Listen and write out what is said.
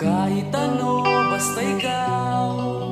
Kahit ano, basta ikaw.